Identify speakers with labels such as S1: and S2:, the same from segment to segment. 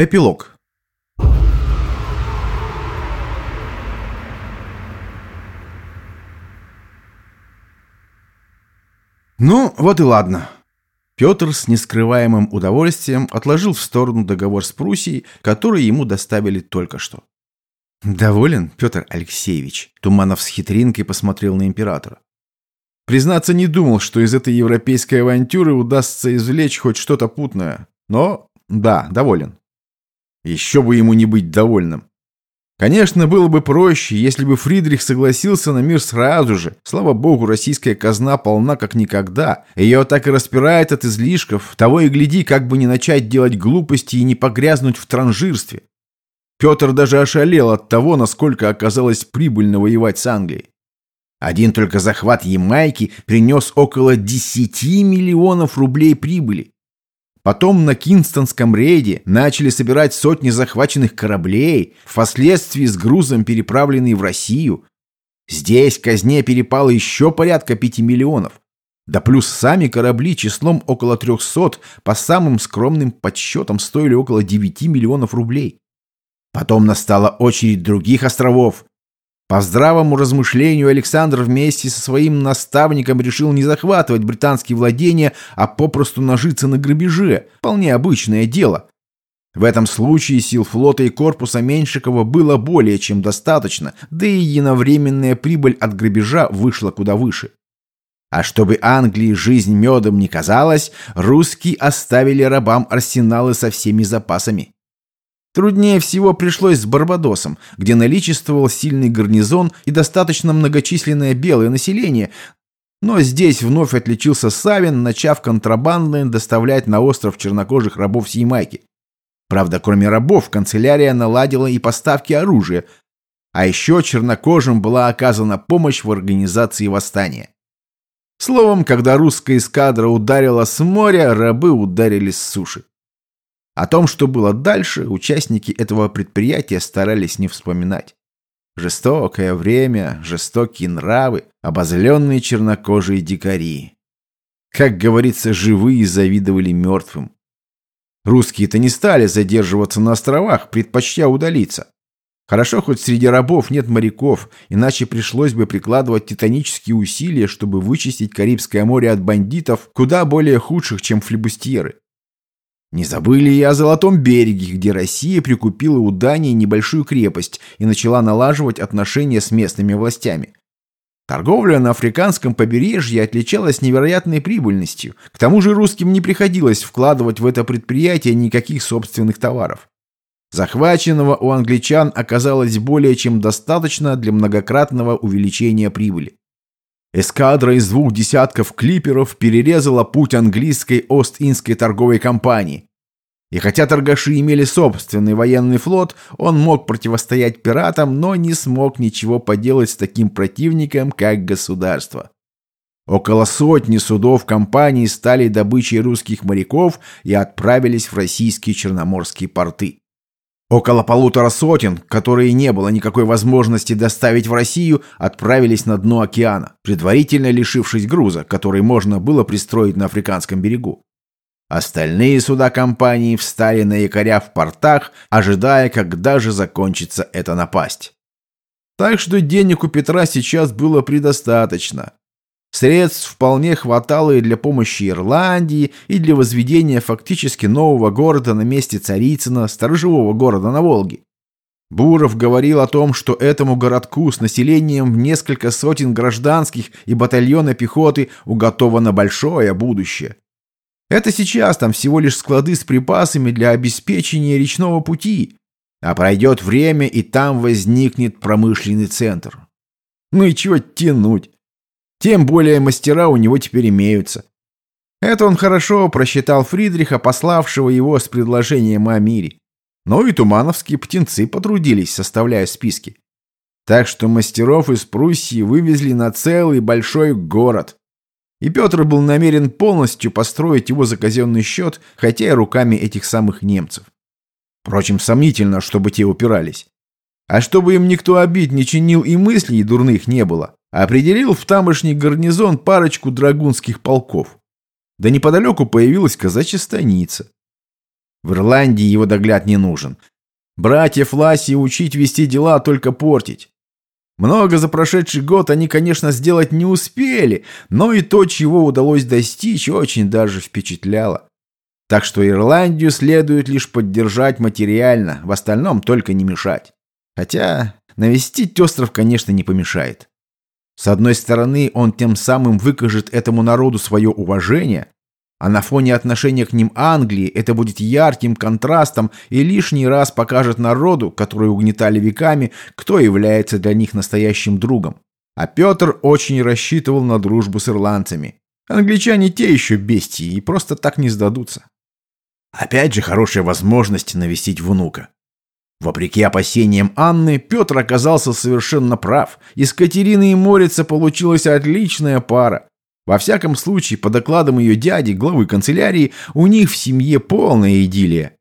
S1: Эпилог Ну, вот и ладно. Петр с нескрываемым удовольствием отложил в сторону договор с Пруссией, который ему доставили только что. «Доволен, Петр Алексеевич?» Туманов с хитринкой посмотрел на императора. Признаться, не думал, что из этой европейской авантюры удастся извлечь хоть что-то путное. Но, да, доволен. Еще бы ему не быть довольным. Конечно, было бы проще, если бы Фридрих согласился на мир сразу же. Слава богу, российская казна полна как никогда. Ее так и распирает от излишков. Того и гляди, как бы не начать делать глупости и не погрязнуть в транжирстве. Петр даже ошалел от того, насколько оказалось прибыльно воевать с Англией. Один только захват Ямайки принес около 10 миллионов рублей прибыли. Потом на Кинстонском рейде начали собирать сотни захваченных кораблей, впоследствии с грузом переправленные в Россию. Здесь казне перепало еще порядка 5 миллионов. Да плюс сами корабли числом около 300 по самым скромным подсчетам стоили около 9 миллионов рублей. Потом настала очередь других островов, по здравому размышлению Александр вместе со своим наставником решил не захватывать британские владения, а попросту нажиться на грабеже. Вполне обычное дело. В этом случае сил флота и корпуса Меньшикова было более чем достаточно, да и единовременная прибыль от грабежа вышла куда выше. А чтобы Англии жизнь медом не казалась, русские оставили рабам арсеналы со всеми запасами. Труднее всего пришлось с Барбадосом, где наличествовал сильный гарнизон и достаточно многочисленное белое население, но здесь вновь отличился Савин, начав контрабандно доставлять на остров чернокожих рабов с Ямайки. Правда, кроме рабов, канцелярия наладила и поставки оружия, а еще чернокожим была оказана помощь в организации восстания. Словом, когда русская эскадра ударила с моря, рабы ударили с суши. О том, что было дальше, участники этого предприятия старались не вспоминать. Жестокое время, жестокие нравы, обозленные чернокожие дикари. Как говорится, живые завидовали мертвым. Русские-то не стали задерживаться на островах, предпочтя удалиться. Хорошо, хоть среди рабов нет моряков, иначе пришлось бы прикладывать титанические усилия, чтобы вычистить Карибское море от бандитов, куда более худших, чем флебустьеры. Не забыли и о Золотом береге, где Россия прикупила у Дании небольшую крепость и начала налаживать отношения с местными властями. Торговля на африканском побережье отличалась невероятной прибыльностью. К тому же русским не приходилось вкладывать в это предприятие никаких собственных товаров. Захваченного у англичан оказалось более чем достаточно для многократного увеличения прибыли. Эскадра из двух десятков клиперов перерезала путь английской Ост-Индской торговой компании. И хотя торгаши имели собственный военный флот, он мог противостоять пиратам, но не смог ничего поделать с таким противником, как государство. Около сотни судов компании стали добычей русских моряков и отправились в российские черноморские порты. Около полутора сотен, которые не было никакой возможности доставить в Россию, отправились на дно океана, предварительно лишившись груза, который можно было пристроить на африканском берегу. Остальные суда компании встали на якоря в портах, ожидая, когда же закончится эта напасть. Так что денег у Петра сейчас было предостаточно. Средств вполне хватало и для помощи Ирландии, и для возведения фактически нового города на месте Царицына, сторожевого города на Волге. Буров говорил о том, что этому городку с населением в несколько сотен гражданских и батальона пехоты уготовано большое будущее. Это сейчас там всего лишь склады с припасами для обеспечения речного пути, а пройдет время, и там возникнет промышленный центр. Ну и чего тянуть? Тем более мастера у него теперь имеются. Это он хорошо просчитал Фридриха, пославшего его с предложением о мире. Но и тумановские птенцы потрудились, составляя списки. Так что мастеров из Пруссии вывезли на целый большой город. И Петр был намерен полностью построить его за казенный счет, хотя и руками этих самых немцев. Впрочем, сомнительно, чтобы те упирались. А чтобы им никто обид не чинил и мыслей дурных не было, определил в тамошний гарнизон парочку драгунских полков. Да неподалеку появилась казачья станица. В Ирландии его догляд не нужен. Братьев Ласи учить вести дела, только портить. Много за прошедший год они, конечно, сделать не успели, но и то, чего удалось достичь, очень даже впечатляло. Так что Ирландию следует лишь поддержать материально, в остальном только не мешать. Хотя навестить остров, конечно, не помешает. С одной стороны, он тем самым выкажет этому народу свое уважение, а на фоне отношения к ним Англии это будет ярким контрастом и лишний раз покажет народу, который угнетали веками, кто является для них настоящим другом. А Петр очень рассчитывал на дружбу с ирландцами. Англичане те еще бестии и просто так не сдадутся. Опять же хорошая возможность навестить внука. Вопреки опасениям Анны, Петр оказался совершенно прав. Из Катерины и Морица получилась отличная пара. Во всяком случае, по докладам ее дяди, главы канцелярии, у них в семье полная идиллия.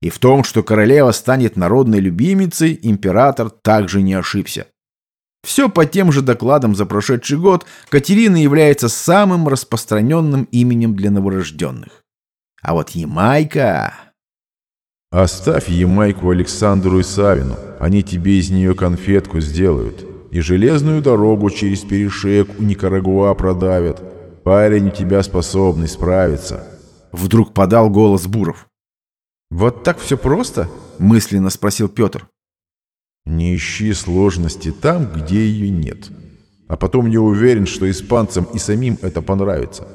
S1: И в том, что королева станет народной любимицей, император также не ошибся. Все по тем же докладам за прошедший год Катерина является самым распространенным именем для новорожденных. А вот Ямайка...
S2: Оставь Ямайку Александру и Савину, они тебе из нее конфетку сделают и железную дорогу через перешеек у Никарагуа продавят. Парень у тебя способный справиться».
S1: Вдруг подал голос Буров. «Вот так все просто?» – мысленно спросил Петр.
S2: «Не ищи сложности там, где ее нет. А потом не уверен, что испанцам и самим это понравится.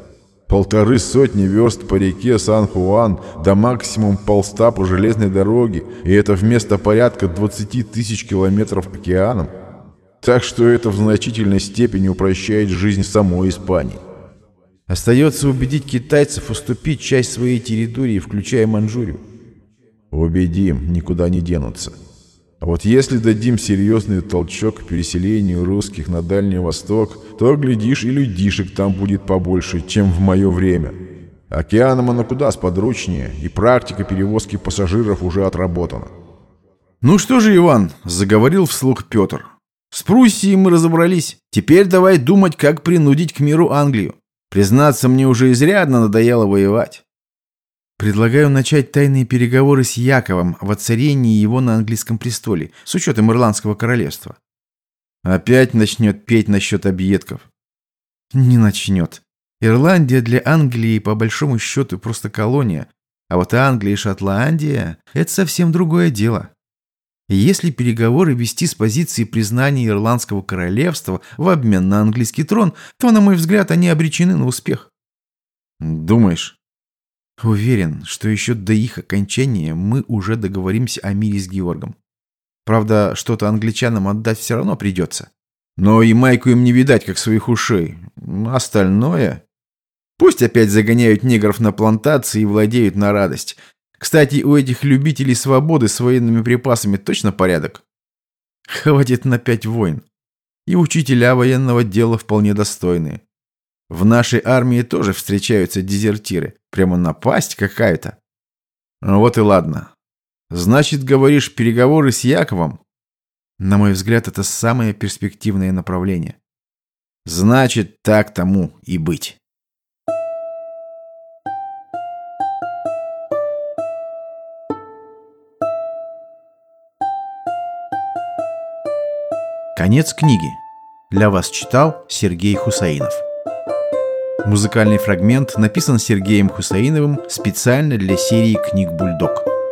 S2: Полторы сотни верст по реке Сан-Хуан, до максимум полста по железной дороге, и это вместо порядка 20 тысяч километров океаном – так что это в значительной степени упрощает жизнь самой Испании.
S1: Остается убедить китайцев уступить часть своей территории, включая Манчжурию.
S2: Убедим, никуда не денутся. А вот если дадим серьезный толчок к переселению русских на Дальний Восток, то, глядишь, и людишек там будет побольше, чем в мое время. Океаном оно куда сподручнее, и практика перевозки пассажиров уже отработана.
S1: «Ну что же, Иван», — заговорил вслух Петр, с Пруссией мы разобрались. Теперь давай думать, как принудить к миру Англию. Признаться, мне уже изрядно надоело воевать. Предлагаю начать тайные переговоры с Яковом о воцарении его на английском престоле, с учетом Ирландского королевства. Опять начнет петь насчет объедков. Не начнет. Ирландия для Англии по большому счету просто колония, а вот Англия и Шотландия – это совсем другое дело. Если переговоры вести с позиции признания Ирландского королевства в обмен на английский трон, то, на мой взгляд, они обречены на успех. Думаешь? Уверен, что еще до их окончания мы уже договоримся о мире с Георгом. Правда, что-то англичанам отдать все равно придется. Но и майку им не видать, как своих ушей. Остальное... Пусть опять загоняют негров на плантации и владеют на радость. Кстати, у этих любителей свободы с военными припасами точно порядок? Хватит на пять войн. И учителя военного дела вполне достойные. В нашей армии тоже встречаются дезертиры. Прямо напасть какая-то. Ну вот и ладно. Значит, говоришь, переговоры с Яковом? На мой взгляд, это самое перспективное направление. Значит, так тому и быть. Конец книги. Для вас читал Сергей Хусаинов. Музыкальный фрагмент написан Сергеем Хусаиновым специально для серии книг «Бульдог».